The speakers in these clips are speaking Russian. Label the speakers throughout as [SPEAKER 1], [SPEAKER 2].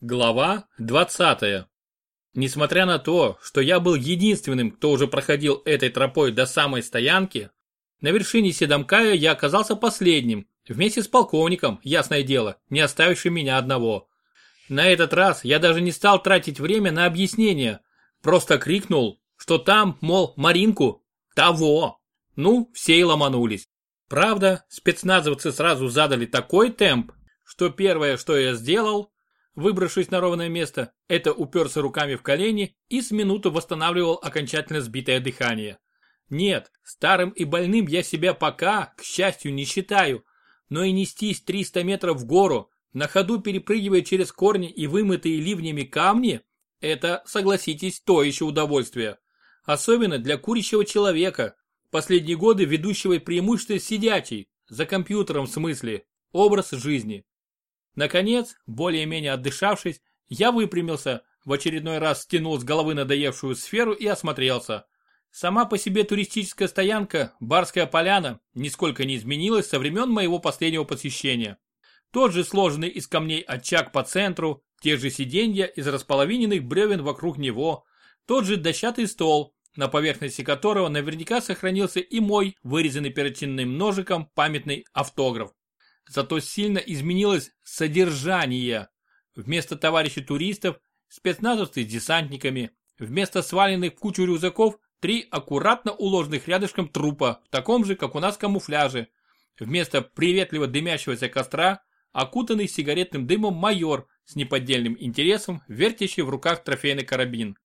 [SPEAKER 1] Глава 20. Несмотря на то, что я был единственным, кто уже проходил этой тропой до самой стоянки, на вершине Седомкая я оказался последним, вместе с полковником, ясное дело, не оставившим меня одного. На этот раз я даже не стал тратить время на объяснение, просто крикнул, что там, мол, Маринку, того. Ну, все и ломанулись. Правда, спецназовцы сразу задали такой темп, что первое, что я сделал, Выбравшись на ровное место, это уперся руками в колени и с минуту восстанавливал окончательно сбитое дыхание. Нет, старым и больным я себя пока, к счастью, не считаю, но и нестись 300 метров в гору, на ходу перепрыгивая через корни и вымытые ливнями камни, это, согласитесь, то еще удовольствие. Особенно для курящего человека, последние годы ведущего преимущество сидячий, за компьютером в смысле, образ жизни. Наконец, более-менее отдышавшись, я выпрямился, в очередной раз стянул с головы надоевшую сферу и осмотрелся. Сама по себе туристическая стоянка, Барская поляна, нисколько не изменилась со времен моего последнего посещения. Тот же сложенный из камней очаг по центру, те же сиденья из располовиненных бревен вокруг него, тот же дощатый стол, на поверхности которого наверняка сохранился и мой, вырезанный перочинным ножиком, памятный автограф. Зато сильно изменилось содержание. Вместо товарищей туристов спецназовцы с десантниками, вместо сваленных в кучу рюкзаков три аккуратно уложенных рядышком трупа в таком же, как у нас, камуфляже. Вместо приветливо дымящегося костра окутанный сигаретным дымом майор с неподдельным интересом, вертящий в руках трофейный карабин.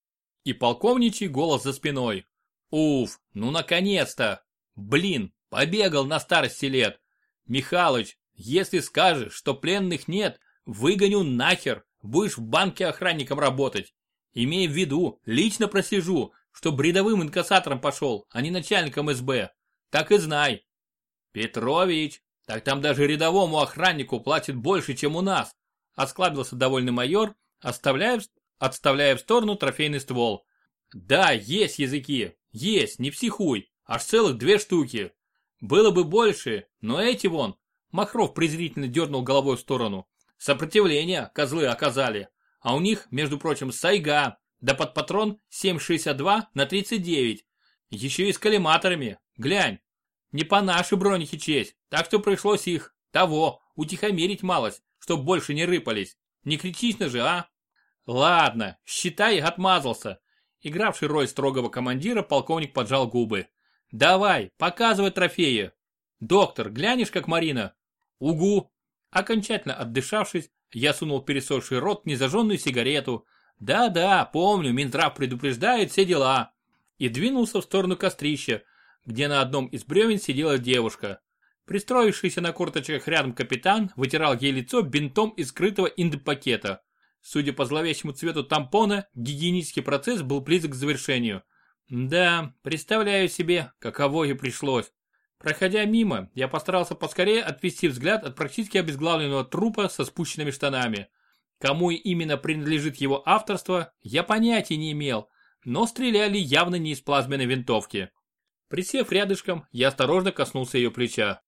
[SPEAKER 1] И полковничий голос за спиной. Уф, ну наконец-то! Блин, побегал на старости лет. Михалыч, если скажешь, что пленных нет, выгоню нахер, будешь в банке охранником работать. Имей в виду, лично прослежу, что бредовым инкассатором пошел, а не начальником СБ. Так и знай. Петрович, так там даже рядовому охраннику платят больше, чем у нас. Осклабился довольный майор, оставляя, отставляя в сторону трофейный ствол. Да, есть языки, есть, не психуй, аж целых две штуки. Было бы больше, но эти вон, Махров презрительно дернул головой в сторону. Сопротивление козлы оказали. А у них, между прочим, сайга. Да под патрон 7,62 на 39. Еще и с коллиматорами. Глянь. Не по нашей бронихе честь. Так что пришлось их, того, утихомирить малость, чтоб больше не рыпались. Не критично же, а? Ладно, считай, отмазался. Игравший роль строгого командира, полковник поджал губы. Давай, показывай трофеи. Доктор, глянешь, как Марина? Угу. Окончательно отдышавшись, я сунул пересохший рот незажженную сигарету. Да-да, помню, Минздрав предупреждает все дела. И двинулся в сторону кострища, где на одном из бревен сидела девушка. Пристроившийся на корточках рядом капитан вытирал ей лицо бинтом из скрытого индопакета. Судя по зловещему цвету тампона, гигиенический процесс был близок к завершению. Да, представляю себе, каково ей пришлось. Проходя мимо, я постарался поскорее отвести взгляд от практически обезглавленного трупа со спущенными штанами. Кому именно принадлежит его авторство, я понятия не имел, но стреляли явно не из плазменной винтовки. Присев рядышком, я осторожно коснулся ее плеча.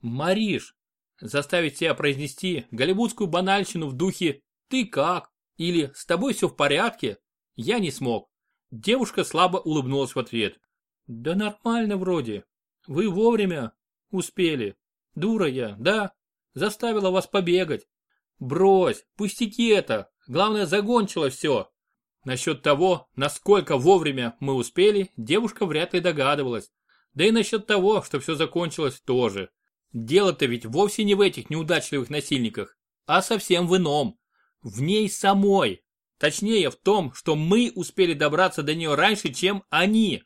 [SPEAKER 1] «Мариш!» Заставить себя произнести голливудскую банальщину в духе «Ты как?» или «С тобой все в порядке?» я не смог. Девушка слабо улыбнулась в ответ. «Да нормально вроде. Вы вовремя успели. Дура я, да? Заставила вас побегать. Брось, пустяки это. Главное, загончило все. Насчет того, насколько вовремя мы успели, девушка вряд ли догадывалась. Да и насчет того, что все закончилось тоже. Дело-то ведь вовсе не в этих неудачливых насильниках, а совсем в ином. В ней самой. Точнее в том, что мы успели добраться до нее раньше, чем они.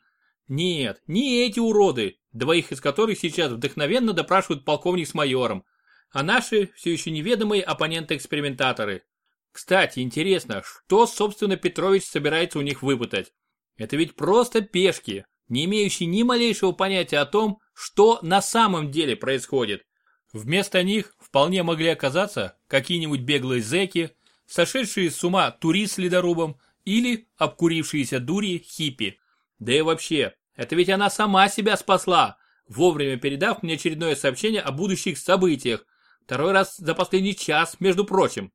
[SPEAKER 1] Нет, не эти уроды, двоих из которых сейчас вдохновенно допрашивают полковник с майором, а наши все еще неведомые оппоненты-экспериментаторы. Кстати, интересно, что, собственно, Петрович собирается у них выпытать? Это ведь просто пешки, не имеющие ни малейшего понятия о том, что на самом деле происходит. Вместо них вполне могли оказаться какие-нибудь беглые зэки, сошедшие с ума турист с ледорубом или обкурившиеся дури хиппи. Да и вообще, это ведь она сама себя спасла, вовремя передав мне очередное сообщение о будущих событиях. Второй раз за последний час, между прочим.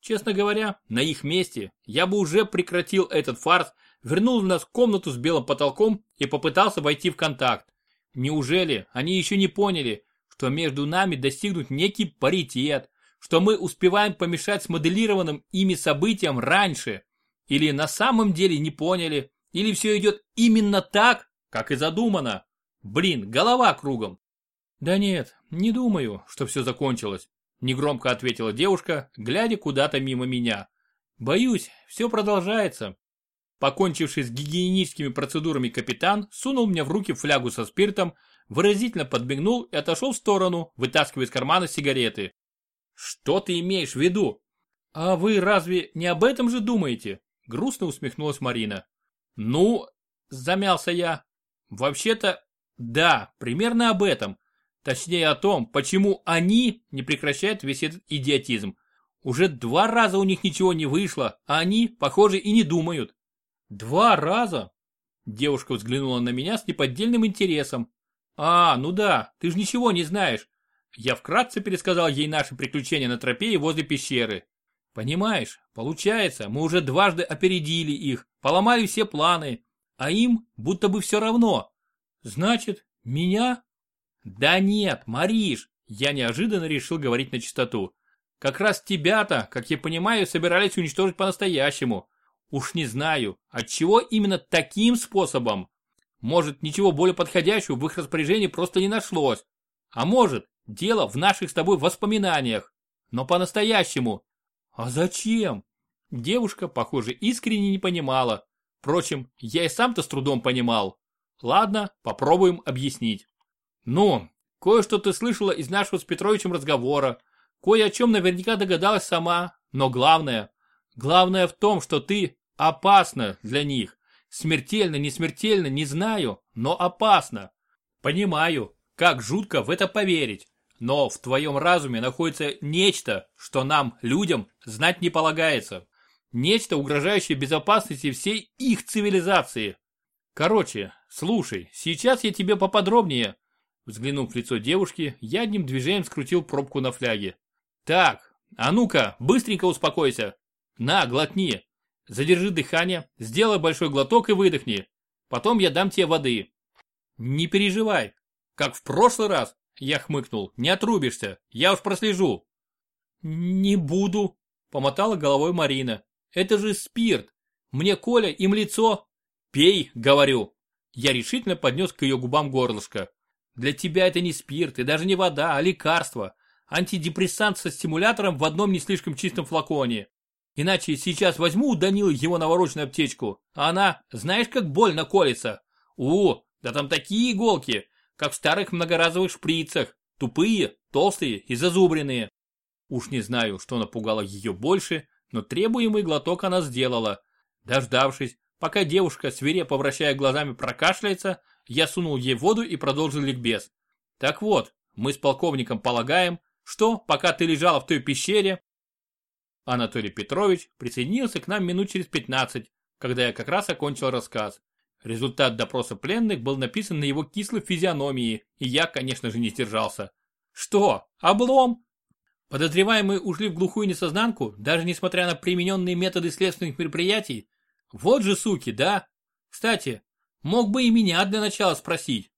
[SPEAKER 1] Честно говоря, на их месте я бы уже прекратил этот фарс, вернул нас в комнату с белым потолком и попытался войти в контакт. Неужели они еще не поняли, что между нами достигнут некий паритет, что мы успеваем помешать смоделированным ими событиям раньше? Или на самом деле не поняли, или все идет именно так, как и задумано? Блин, голова кругом. Да нет, не думаю, что все закончилось. Негромко ответила девушка, глядя куда-то мимо меня. Боюсь, все продолжается. Покончивший с гигиеническими процедурами капитан сунул мне в руки флягу со спиртом, выразительно подмигнул и отошел в сторону, вытаскивая из кармана сигареты. Что ты имеешь в виду? А вы разве не об этом же думаете? Грустно усмехнулась Марина. Ну, замялся я. Вообще-то, да, примерно об этом. Точнее о том, почему они не прекращают весь этот идиотизм. Уже два раза у них ничего не вышло, а они, похоже, и не думают. Два раза? Девушка взглянула на меня с неподдельным интересом. А, ну да, ты же ничего не знаешь. Я вкратце пересказал ей наши приключения на тропе и возле пещеры. Понимаешь, получается, мы уже дважды опередили их, поломали все планы, а им будто бы все равно. Значит, меня да нет, Мариш, я неожиданно решил говорить на чистоту. Как раз тебя-то, как я понимаю, собирались уничтожить по-настоящему. Уж не знаю, от чего именно таким способом. Может, ничего более подходящего в их распоряжении просто не нашлось. А может, дело в наших с тобой воспоминаниях. Но по-настоящему. А зачем? Девушка, похоже, искренне не понимала. Впрочем, я и сам-то с трудом понимал. Ладно, попробуем объяснить. Ну, кое-что ты слышала из нашего с Петровичем разговора, кое о чем наверняка догадалась сама, но главное, главное в том, что ты опасна для них. Смертельно, не смертельно, не знаю, но опасно. Понимаю, как жутко в это поверить, но в твоем разуме находится нечто, что нам, людям, знать не полагается. Нечто, угрожающее безопасности всей их цивилизации. Короче, слушай, сейчас я тебе поподробнее Взглянув в лицо девушки, я одним движением скрутил пробку на фляге. Так, а ну-ка, быстренько успокойся. На, глотни. Задержи дыхание, сделай большой глоток и выдохни. Потом я дам тебе воды. Не переживай. Как в прошлый раз, я хмыкнул, не отрубишься, я уж прослежу. Не буду, помотала головой Марина. Это же спирт. Мне Коля им лицо. Пей, говорю. Я решительно поднес к ее губам горлышко. Для тебя это не спирт и даже не вода, а лекарство. Антидепрессант со стимулятором в одном не слишком чистом флаконе. Иначе сейчас возьму у Данилы его навороченную аптечку, а она, знаешь, как больно колется. У, да там такие иголки, как в старых многоразовых шприцах. Тупые, толстые и зазубренные. Уж не знаю, что напугало ее больше, но требуемый глоток она сделала. Дождавшись, пока девушка, свирепо вращая глазами, прокашляется, я сунул ей воду и продолжил ликбез. Так вот, мы с полковником полагаем, что, пока ты лежала в той пещере, Анатолий Петрович присоединился к нам минут через 15, когда я как раз окончил рассказ. Результат допроса пленных был написан на его кислой физиономии, и я, конечно же, не сдержался. Что, облом? Подозреваемые ушли в глухую несознанку, даже несмотря на примененные методы следственных мероприятий? Вот же суки, да? Кстати, Мог бы и меня для начала спросить.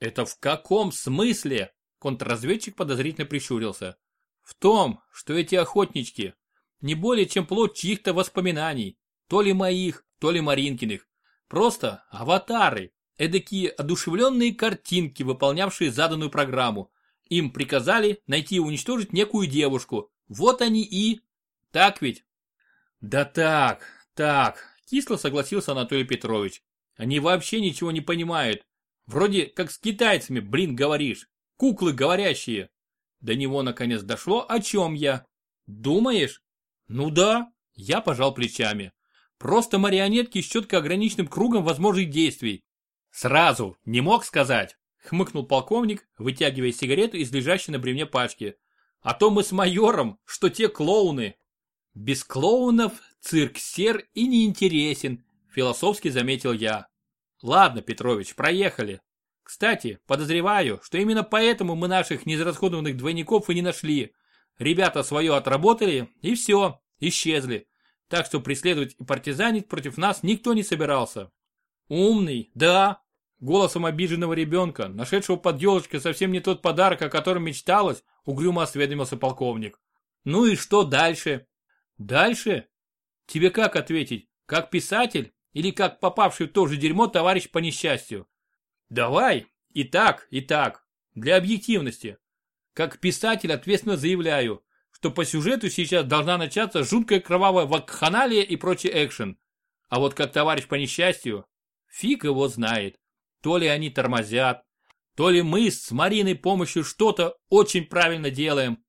[SPEAKER 1] Это в каком смысле? Контрразведчик подозрительно прищурился. В том, что эти охотнички не более чем плод чьих-то воспоминаний, то ли моих, то ли Маринкиных. Просто аватары, эдакие одушевленные картинки, выполнявшие заданную программу. Им приказали найти и уничтожить некую девушку. Вот они и... Так ведь? Да так, так, кисло согласился Анатолий Петрович. Они вообще ничего не понимают. Вроде как с китайцами, блин, говоришь. Куклы говорящие. До него наконец дошло, о чем я. Думаешь? Ну да, я пожал плечами. Просто марионетки с четко ограниченным кругом возможных действий. Сразу, не мог сказать, хмыкнул полковник, вытягивая сигарету из лежащей на бревне пачки. А то мы с майором, что те клоуны. Без клоунов цирк сер и неинтересен, Философски заметил я. Ладно, Петрович, проехали. Кстати, подозреваю, что именно поэтому мы наших неизрасходованных двойников и не нашли. Ребята свое отработали, и все. исчезли, так что преследовать и партизанить против нас никто не собирался. Умный, да, голосом обиженного ребенка, нашедшего под елочкой совсем не тот подарок, о котором мечталось, угрюмо осведомился полковник. Ну и что дальше? Дальше? Тебе как ответить? Как писатель или как попавший в то же дерьмо товарищ по несчастью? Давай, и так, и так, для объективности. Как писатель ответственно заявляю, что по сюжету сейчас должна начаться жуткая кровавая вакханалия и прочий экшен. А вот как товарищ по несчастью, фиг его знает. То ли они тормозят, то ли мы с Мариной помощью что-то очень правильно делаем.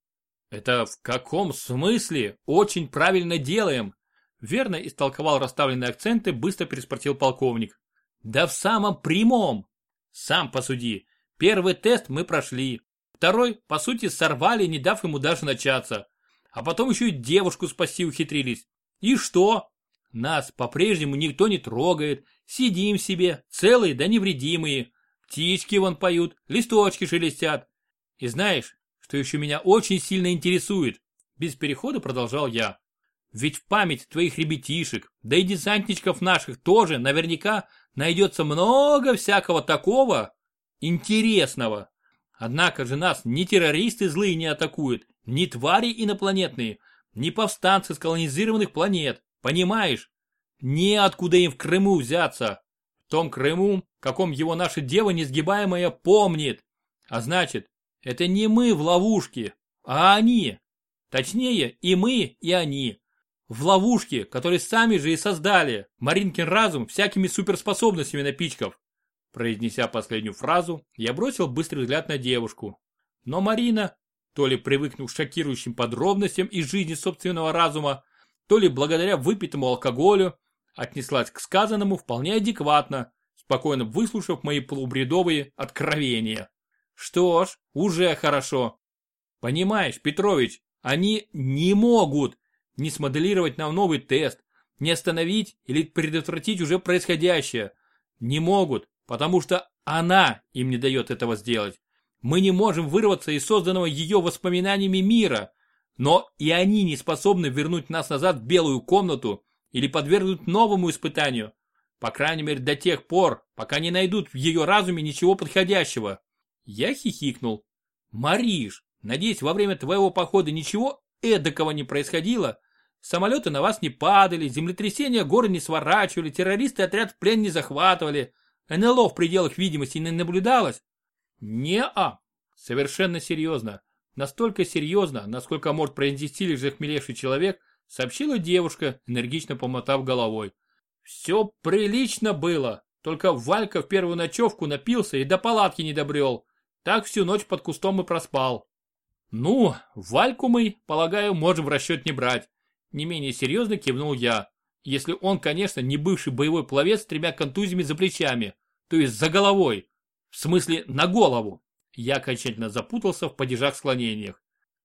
[SPEAKER 1] Это в каком смысле очень правильно делаем? Верно истолковал расставленные акценты, быстро переспросил полковник. Да в самом прямом. Сам посуди. Первый тест мы прошли. Второй, по сути, сорвали, не дав ему даже начаться. А потом еще и девушку спасти ухитрились. И что? Нас по-прежнему никто не трогает. Сидим себе, целые да невредимые. Птички вон поют, листочки шелестят. И знаешь, что еще меня очень сильно интересует? Без перехода продолжал я. Ведь в память твоих ребятишек, да и десантничков наших тоже наверняка найдется много всякого такого интересного. Однако же нас ни террористы злые не атакуют, ни твари инопланетные, ни повстанцы с колонизированных планет. Понимаешь? Неоткуда им в Крыму взяться. В том Крыму, каком его наша дева несгибаемая помнит. А значит, это не мы в ловушке, а они. Точнее, и мы, и они. В ловушке, которую сами же и создали, Маринкин разум всякими суперспособностями напичков. Произнеся последнюю фразу, я бросил быстрый взгляд на девушку. Но Марина, то ли привыкнув к шокирующим подробностям из жизни собственного разума, то ли благодаря выпитому алкоголю, отнеслась к сказанному вполне адекватно, спокойно выслушав мои полубредовые откровения. Что ж, уже хорошо. Понимаешь, Петрович, они не могут не смоделировать нам новый тест, не остановить или предотвратить уже происходящее. Не могут, потому что она им не дает этого сделать. Мы не можем вырваться из созданного ее воспоминаниями мира, но и они не способны вернуть нас назад в белую комнату или подвергнуть новому испытанию. По крайней мере до тех пор, пока не найдут в ее разуме ничего подходящего. Я хихикнул. Мариш, надеюсь, во время твоего похода ничего эдакого не происходило? Самолеты на вас не падали, землетрясения горы не сворачивали, террористы отряд в плен не захватывали, НЛО в пределах видимости не наблюдалось? Не-а. Совершенно серьезно. Настолько серьезно, насколько может произнести лишь захмелевший человек, сообщила девушка, энергично помотав головой. Все прилично было, только Валька в первую ночевку напился и до палатки не добрел. Так всю ночь под кустом и проспал. Ну, Вальку мы, полагаю, можем в расчет не брать не менее серьезно кивнул я. Если он, конечно, не бывший боевой пловец с тремя контузиями за плечами, то есть за головой. В смысле, на голову. Я окончательно запутался в падежах-склонениях.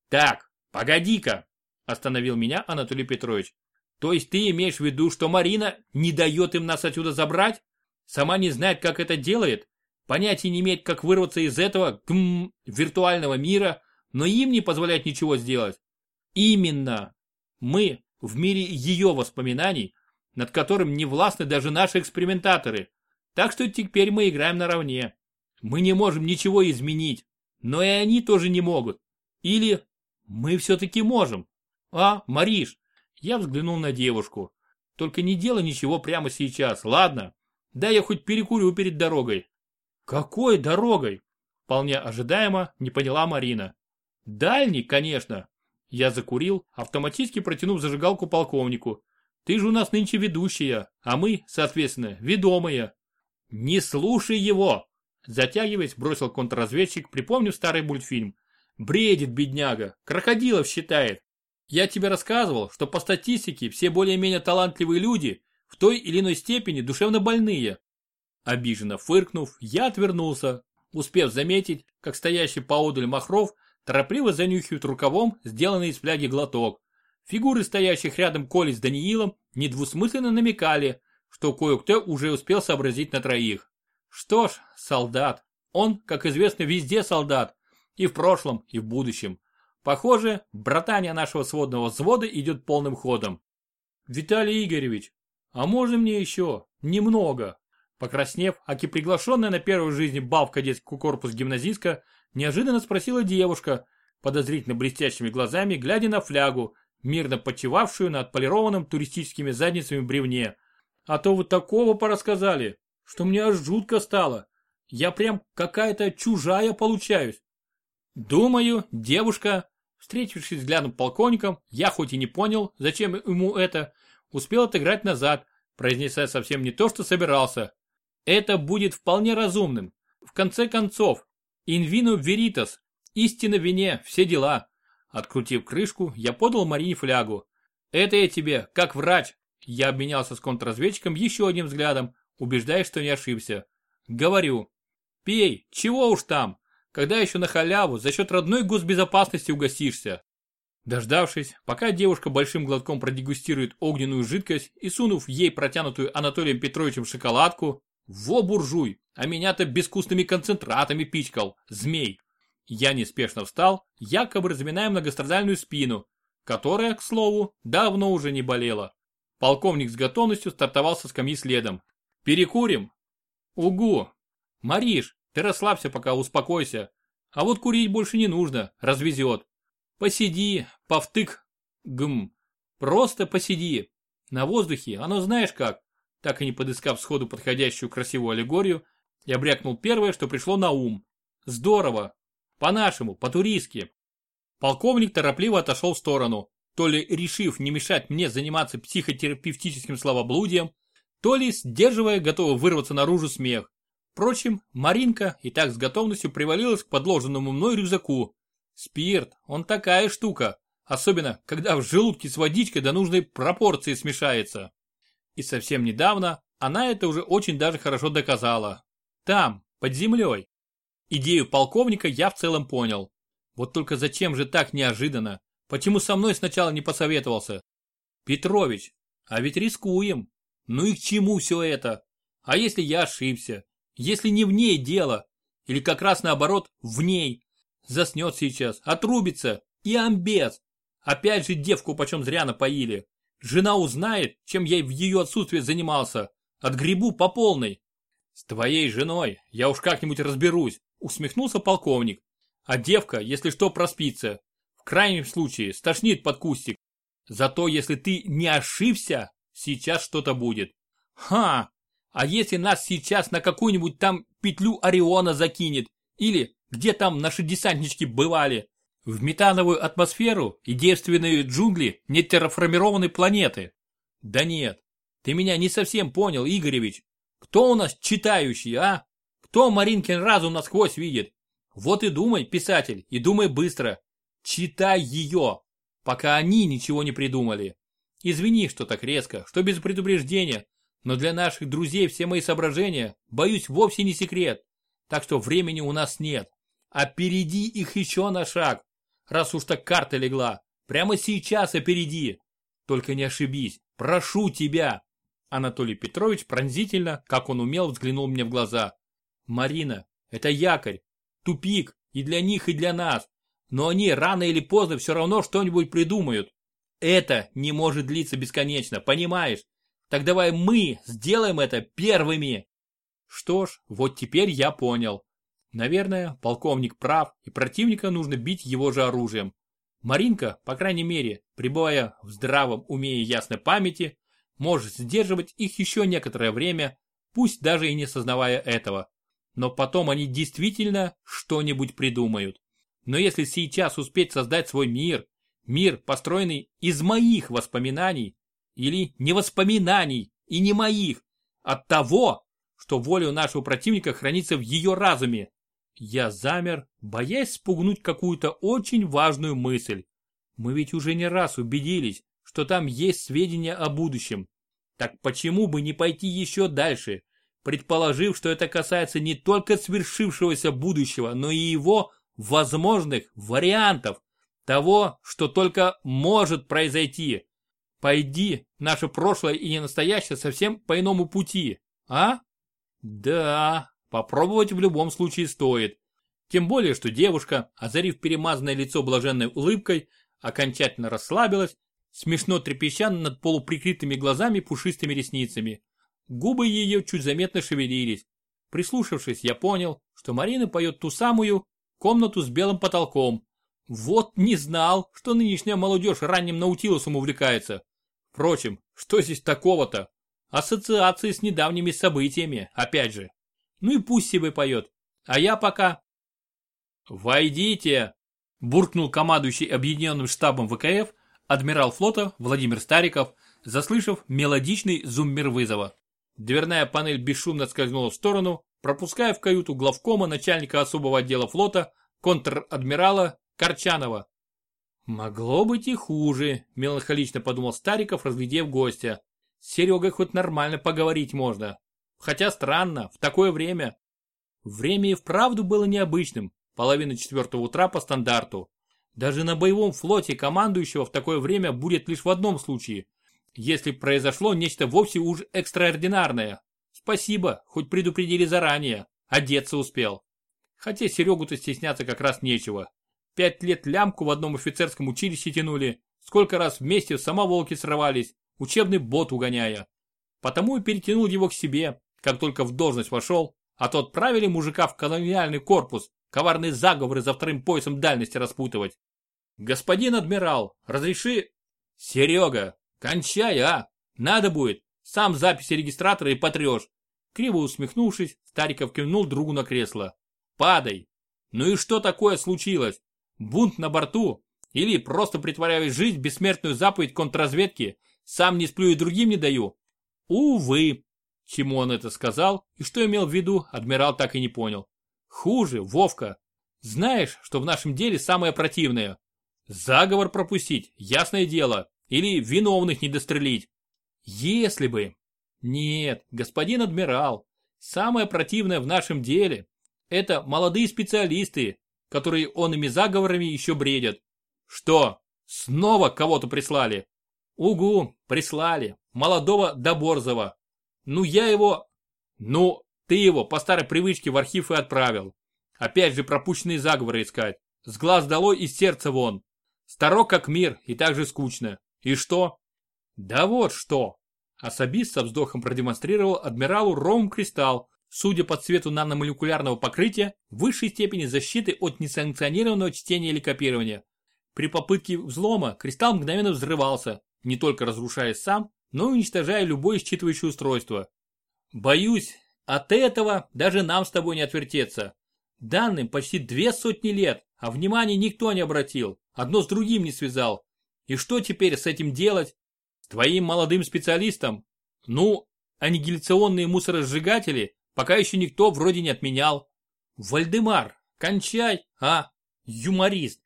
[SPEAKER 1] Так, погоди-ка, остановил меня Анатолий Петрович. То есть ты имеешь в виду, что Марина не дает им нас отсюда забрать? Сама не знает, как это делает? Понятия не имеет, как вырваться из этого гм, виртуального мира, но им не позволяет ничего сделать? Именно. Мы в мире ее воспоминаний, над которым не властны даже наши экспериментаторы. Так что теперь мы играем наравне. Мы не можем ничего изменить, но и они тоже не могут. Или мы все-таки можем. А, Мариш, я взглянул на девушку. Только не делай ничего прямо сейчас, ладно? Да я хоть перекурю перед дорогой. Какой дорогой? Вполне ожидаемо не поняла Марина. Дальний, конечно, я закурил, автоматически протянув зажигалку полковнику. Ты же у нас нынче ведущая, а мы, соответственно, ведомые. Не слушай его! Затягиваясь, бросил контрразведчик, припомнив старый мультфильм. Бредит бедняга, крокодилов считает. Я тебе рассказывал, что по статистике все более-менее талантливые люди в той или иной степени душевно больные. Обиженно фыркнув, я отвернулся, успев заметить, как стоящий поодаль Махров торопливо занюхивают рукавом сделанный из фляги глоток. Фигуры стоящих рядом Коли с Даниилом недвусмысленно намекали, что кое-кто уже успел сообразить на троих. Что ж, солдат. Он, как известно, везде солдат. И в прошлом, и в будущем. Похоже, братания нашего сводного взвода идет полным ходом. Виталий Игоревич, а можно мне еще? Немного. Покраснев, аки приглашенная на первую в жизни бал в кадетский корпус гимназистка, неожиданно спросила девушка, подозрительно блестящими глазами, глядя на флягу, мирно почивавшую на отполированном туристическими задницами бревне. А то вы такого порассказали, что мне аж жутко стало. Я прям какая-то чужая получаюсь. Думаю, девушка, встретившись взглядом полковником, я хоть и не понял, зачем ему это, успел отыграть назад, произнеся совсем не то, что собирался. Это будет вполне разумным. В конце концов, инвину веритас, истина вине, все дела. Открутив крышку, я подал Марине флягу. Это я тебе, как врач. Я обменялся с контрразведчиком еще одним взглядом, убеждаясь, что не ошибся. Говорю, пей, чего уж там, когда еще на халяву за счет родной госбезопасности угостишься. Дождавшись, пока девушка большим глотком продегустирует огненную жидкость и сунув ей протянутую Анатолием Петровичем шоколадку, во буржуй, а меня-то безвкусными концентратами пичкал, змей. Я неспешно встал, якобы разминая многострадальную спину, которая, к слову, давно уже не болела. Полковник с готовностью стартовал со скамьи следом. «Перекурим?» «Угу! Мариш, ты расслабься пока, успокойся. А вот курить больше не нужно, развезет. Посиди, повтык. Гм. Просто посиди. На воздухе, оно знаешь как. Так и не подыскав сходу подходящую красивую аллегорию, я брякнул первое, что пришло на ум. Здорово, по-нашему, по-туристски. Полковник торопливо отошел в сторону, то ли решив не мешать мне заниматься психотерапевтическим словоблудием, то ли сдерживая готовый вырваться наружу смех. Впрочем, Маринка и так с готовностью привалилась к подложенному мной рюкзаку. Спирт, он такая штука, особенно когда в желудке с водичкой до нужной пропорции смешается. И совсем недавно она это уже очень даже хорошо доказала. Там, под землей. Идею полковника я в целом понял. Вот только зачем же так неожиданно? Почему со мной сначала не посоветовался? Петрович, а ведь рискуем. Ну и к чему все это? А если я ошибся? Если не в ней дело? Или как раз наоборот, в ней? Заснет сейчас, отрубится. И амбец. Опять же девку почем зря напоили. Жена узнает, чем я в ее отсутствие занимался. Отгребу по полной. С твоей женой я уж как-нибудь разберусь усмехнулся полковник. А девка, если что, проспится. В крайнем случае, стошнит под кустик. Зато если ты не ошибся, сейчас что-то будет. Ха! А если нас сейчас на какую-нибудь там петлю Ориона закинет? Или где там наши десантнички бывали? В метановую атмосферу и девственные джунгли нетерраформированной планеты? Да нет, ты меня не совсем понял, Игоревич. Кто у нас читающий, а? Кто Маринкин разум насквозь видит? Вот и думай, писатель, и думай быстро. Читай ее, пока они ничего не придумали. Извини, что так резко, что без предупреждения, но для наших друзей все мои соображения, боюсь, вовсе не секрет. Так что времени у нас нет. Опереди их еще на шаг, раз уж так карта легла. Прямо сейчас опереди. Только не ошибись, прошу тебя. Анатолий Петрович пронзительно, как он умел, взглянул мне в глаза. Марина, это якорь, тупик и для них, и для нас. Но они рано или поздно все равно что-нибудь придумают. Это не может длиться бесконечно, понимаешь? Так давай мы сделаем это первыми. Что ж, вот теперь я понял. Наверное, полковник прав, и противника нужно бить его же оружием. Маринка, по крайней мере, пребывая в здравом уме и ясной памяти, может сдерживать их еще некоторое время, пусть даже и не сознавая этого но потом они действительно что-нибудь придумают. Но если сейчас успеть создать свой мир, мир, построенный из моих воспоминаний, или не воспоминаний и не моих, от того, что воля у нашего противника хранится в ее разуме, я замер, боясь спугнуть какую-то очень важную мысль. Мы ведь уже не раз убедились, что там есть сведения о будущем. Так почему бы не пойти еще дальше предположив, что это касается не только свершившегося будущего, но и его возможных вариантов, того, что только может произойти. Пойди, наше прошлое и не настоящее совсем по иному пути, а? Да, попробовать в любом случае стоит. Тем более, что девушка, озарив перемазанное лицо блаженной улыбкой, окончательно расслабилась, смешно трепеща над полуприкрытыми глазами пушистыми ресницами. Губы ее чуть заметно шевелились. Прислушавшись, я понял, что Марина поет ту самую комнату с белым потолком. Вот не знал, что нынешняя молодежь ранним наутилусом увлекается. Впрочем, что здесь такого-то? Ассоциации с недавними событиями, опять же. Ну и пусть себе поет. А я пока... «Войдите!» – буркнул командующий объединенным штабом ВКФ, адмирал флота Владимир Стариков, заслышав мелодичный зуммер вызова. Дверная панель бесшумно скользнула в сторону, пропуская в каюту главкома начальника особого отдела флота контр-адмирала Корчанова. «Могло быть и хуже», – меланхолично подумал Стариков, разглядев гостя. «С Серегой хоть нормально поговорить можно. Хотя странно, в такое время». Время и вправду было необычным, половина четвертого утра по стандарту. Даже на боевом флоте командующего в такое время будет лишь в одном случае, если произошло нечто вовсе уж экстраординарное. Спасибо, хоть предупредили заранее, одеться успел. Хотя Серегу-то стесняться как раз нечего. Пять лет лямку в одном офицерском училище тянули, сколько раз вместе в самоволки срывались, учебный бот угоняя. Потому и перетянул его к себе, как только в должность вошел, а то отправили мужика в колониальный корпус, коварные заговоры за вторым поясом дальности распутывать. Господин адмирал, разреши... Серега, кончай, а! Надо будет, сам записи регистратора и потрешь. Криво усмехнувшись, Стариков кивнул другу на кресло. Падай. Ну и что такое случилось? Бунт на борту? Или просто притворяюсь жизнь бессмертную заповедь контрразведки? Сам не сплю и другим не даю? Увы. Чему он это сказал и что имел в виду, адмирал так и не понял. Хуже, Вовка. Знаешь, что в нашем деле самое противное? Заговор пропустить, ясное дело, или виновных не дострелить. Если бы. Нет, господин адмирал, самое противное в нашем деле – это молодые специалисты, которые онными заговорами еще бредят. Что, снова кого-то прислали? Угу, прислали, молодого Доборзова. Ну я его... Ну, ты его по старой привычке в архив и отправил. Опять же пропущенные заговоры искать. С глаз долой и сердца вон. Старок как мир и так же скучно. И что? Да вот что. Особист со вздохом продемонстрировал адмиралу Роум-кристалл, судя по цвету наномолекулярного покрытия, высшей степени защиты от несанкционированного чтения или копирования. При попытке взлома кристалл мгновенно взрывался, не только разрушаясь сам, но и уничтожая любое считывающее устройство. Боюсь, от этого даже нам с тобой не отвертеться. Данным почти две сотни лет, а внимания никто не обратил, одно с другим не связал. И что теперь с этим делать? Твоим молодым специалистом? Ну, аннигиляционные мусоросжигатели пока еще никто вроде не отменял. Вальдемар, кончай, а? Юморист.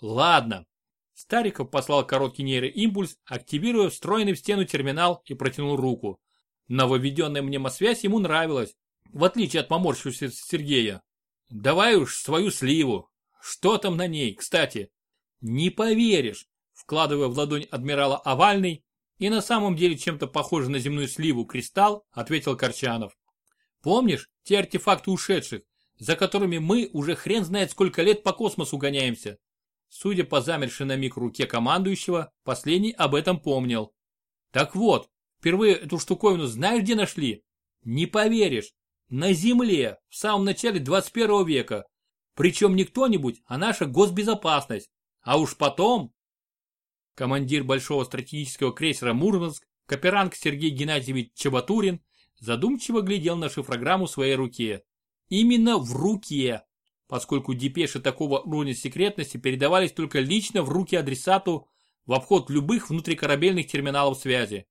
[SPEAKER 1] Ладно. Стариков послал короткий нейроимпульс, активируя встроенный в стену терминал и протянул руку. Нововведенная мнемосвязь ему нравилась, в отличие от поморщившегося Сергея. Давай уж свою сливу. Что там на ней, кстати? Не поверишь, вкладывая в ладонь адмирала овальный и на самом деле чем-то похожий на земную сливу кристалл, ответил Корчанов. Помнишь те артефакты ушедших, за которыми мы уже хрен знает сколько лет по космосу гоняемся? Судя по замершей на миг руке командующего, последний об этом помнил. Так вот, Впервые эту штуковину знаешь где нашли? Не поверишь. На Земле, в самом начале 21 века. Причем не кто-нибудь, а наша госбезопасность. А уж потом... Командир большого стратегического крейсера «Мурманск», каперанг Сергей Геннадьевич Чабатурин, задумчиво глядел на шифрограмму в своей руке. Именно в руке, поскольку депеши такого уровня секретности передавались только лично в руки адресату в обход любых внутрикорабельных терминалов связи.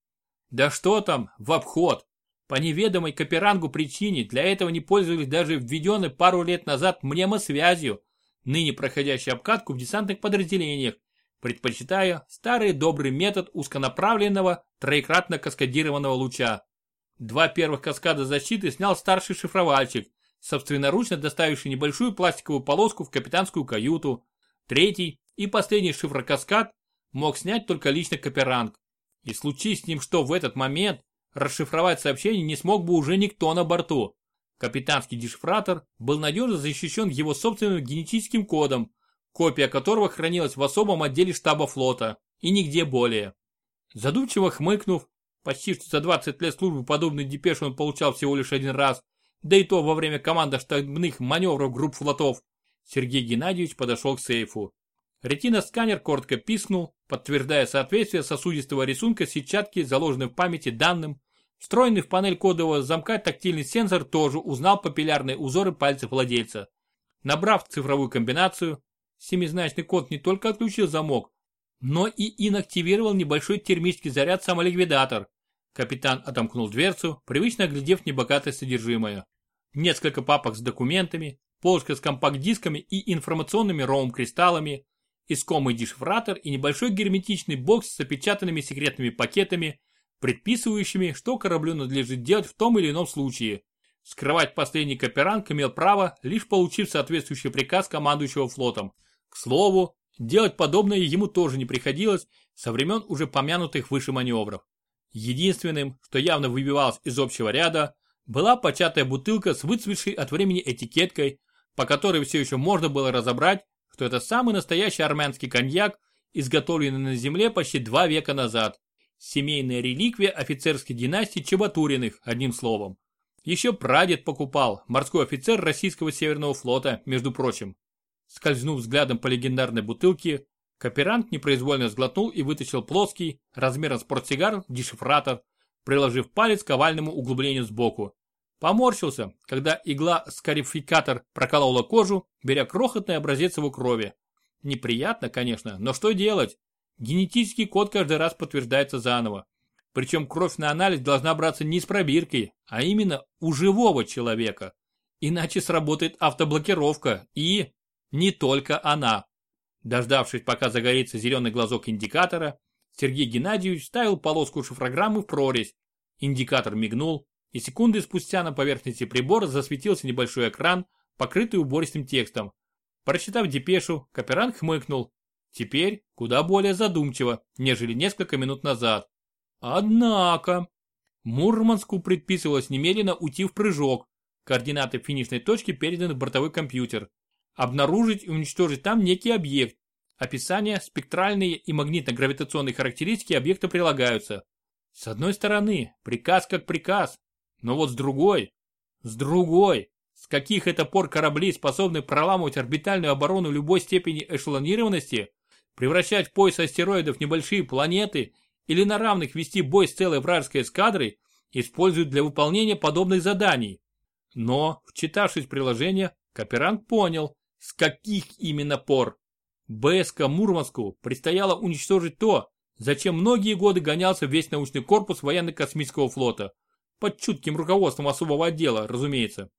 [SPEAKER 1] Да что там, в обход. По неведомой Каперангу причине для этого не пользовались даже введенной пару лет назад мнемосвязью, ныне проходящей обкатку в десантных подразделениях, предпочитая старый добрый метод узконаправленного троекратно каскадированного луча. Два первых каскада защиты снял старший шифровальщик, собственноручно доставивший небольшую пластиковую полоску в капитанскую каюту. Третий и последний шифрокаскад мог снять только лично Каперанг. И случись с ним что в этот момент, расшифровать сообщение не смог бы уже никто на борту. Капитанский дешифратор был надежно защищен его собственным генетическим кодом, копия которого хранилась в особом отделе штаба флота и нигде более. Задумчиво хмыкнув, почти что за 20 лет службы подобный депеш он получал всего лишь один раз, да и то во время команды штабных маневров групп флотов, Сергей Геннадьевич подошел к сейфу. Ретиносканер коротко пискнул, подтверждая соответствие сосудистого рисунка сетчатки, заложенной в памяти данным. Встроенный в панель кодового замка тактильный сенсор тоже узнал папиллярные узоры пальцев владельца. Набрав цифровую комбинацию, семизначный код не только отключил замок, но и инактивировал небольшой термический заряд самоликвидатор. Капитан отомкнул дверцу, привычно оглядев небогатое содержимое. Несколько папок с документами, полочка с компакт-дисками и информационными роум-кристаллами, искомый дешифратор и небольшой герметичный бокс с опечатанными секретными пакетами, предписывающими, что кораблю надлежит делать в том или ином случае. Скрывать последний кооперант имел право, лишь получив соответствующий приказ командующего флотом. К слову, делать подобное ему тоже не приходилось со времен уже помянутых выше маневров. Единственным, что явно выбивалось из общего ряда, была початая бутылка с выцветшей от времени этикеткой, по которой все еще можно было разобрать, что это самый настоящий армянский коньяк, изготовленный на земле почти два века назад. Семейная реликвия офицерской династии Чебатуриных, одним словом. Еще прадед покупал, морской офицер российского Северного флота, между прочим. Скользнув взглядом по легендарной бутылке, кооперант непроизвольно сглотнул и вытащил плоский, размером с портсигар, дешифратор, приложив палец к овальному углублению сбоку. Поморщился, когда игла-скарификатор проколола кожу, беря крохотный образец его крови. Неприятно, конечно, но что делать? Генетический код каждый раз подтверждается заново. Причем кровь на анализ должна браться не с пробиркой, а именно у живого человека. Иначе сработает автоблокировка и... не только она. Дождавшись, пока загорится зеленый глазок индикатора, Сергей Геннадьевич ставил полоску шифрограммы в прорезь. Индикатор мигнул, и секунды спустя на поверхности прибора засветился небольшой экран, покрытый убористым текстом. Прочитав депешу, Каперан хмыкнул. Теперь куда более задумчиво, нежели несколько минут назад. Однако, Мурманску предписывалось немедленно уйти в прыжок. Координаты финишной точки переданы в бортовой компьютер. Обнаружить и уничтожить там некий объект. Описание, спектральные и магнитно-гравитационные характеристики объекта прилагаются. С одной стороны, приказ как приказ, но вот с другой, с другой, с каких это пор корабли способны проламывать орбитальную оборону любой степени эшелонированности, превращать в пояс астероидов небольшие планеты или на равных вести бой с целой вражеской эскадрой, используют для выполнения подобных заданий. Но, вчитавшись в приложение, Каперанг понял, с каких именно пор. БСК Мурманску предстояло уничтожить то, зачем многие годы гонялся весь научный корпус военно-космического флота – под чутким руководством особого отдела, разумеется.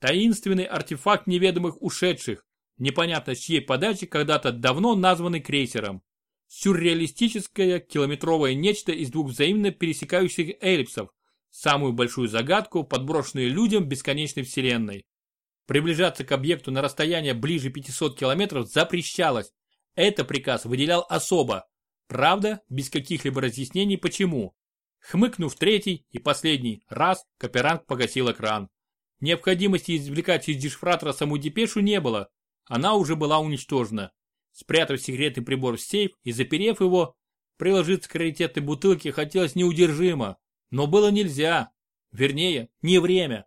[SPEAKER 1] Таинственный артефакт неведомых ушедших, непонятно с чьей подачи когда-то давно названный крейсером. Сюрреалистическое километровое нечто из двух взаимно пересекающих эллипсов, самую большую загадку, подброшенную людям бесконечной вселенной. Приближаться к объекту на расстояние ближе 500 километров запрещалось. Это приказ выделял особо. Правда, без каких-либо разъяснений почему. Хмыкнув третий и последний раз, Каперанг погасил экран. Необходимости извлекать из дешифратора саму депешу не было. Она уже была уничтожена. Спрятав секретный прибор в сейф и заперев его, приложиться к раритетной бутылке хотелось неудержимо. Но было нельзя. Вернее, не время.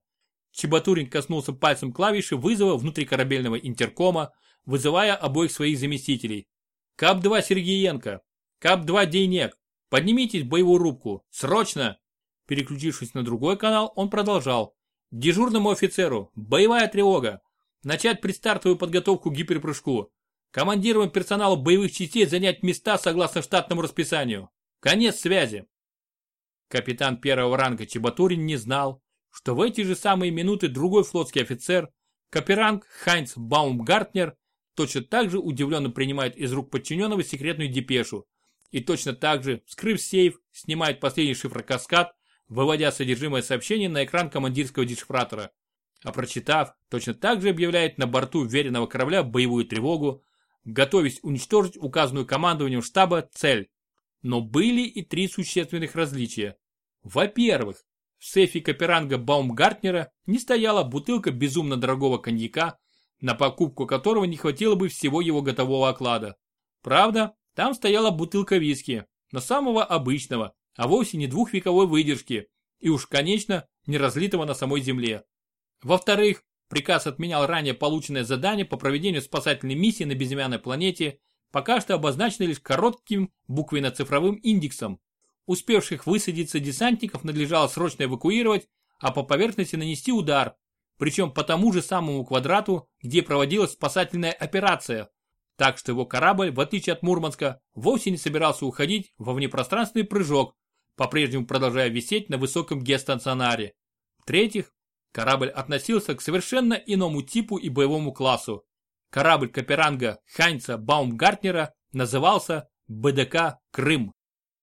[SPEAKER 1] Чебатурин коснулся пальцем клавиши вызова внутрикорабельного интеркома, вызывая обоих своих заместителей. КАП-2 Сергеенко, КАП-2 Дейнек, Поднимитесь в боевую рубку. Срочно!» Переключившись на другой канал, он продолжал. «Дежурному офицеру. Боевая тревога. Начать предстартовую подготовку к гиперпрыжку. Командирам персонала боевых частей занять места согласно штатному расписанию. Конец связи». Капитан первого ранга Чебатурин не знал, что в эти же самые минуты другой флотский офицер, каперанг Хайнц Баумгартнер, точно так же удивленно принимает из рук подчиненного секретную депешу, и точно так же, вскрыв сейф, снимает последний шифрокаскад, выводя содержимое сообщения на экран командирского дешифратора. А прочитав, точно так же объявляет на борту веренного корабля боевую тревогу, готовясь уничтожить указанную командованием штаба цель. Но были и три существенных различия. Во-первых, в сейфе Каперанга Баумгартнера не стояла бутылка безумно дорогого коньяка, на покупку которого не хватило бы всего его готового оклада. Правда, там стояла бутылка виски, но самого обычного, а вовсе не двухвековой выдержки, и уж, конечно, не разлитого на самой земле. Во-вторых, приказ отменял ранее полученное задание по проведению спасательной миссии на безымянной планете, пока что обозначено лишь коротким буквенно-цифровым индексом. Успевших высадиться десантников надлежало срочно эвакуировать, а по поверхности нанести удар, причем по тому же самому квадрату, где проводилась спасательная операция. Так что его корабль, в отличие от Мурманска, вовсе не собирался уходить во внепространственный прыжок, по-прежнему продолжая висеть на высоком геостационаре. В-третьих, корабль относился к совершенно иному типу и боевому классу. Корабль Каперанга Хайнца Баумгартнера назывался БДК «Крым».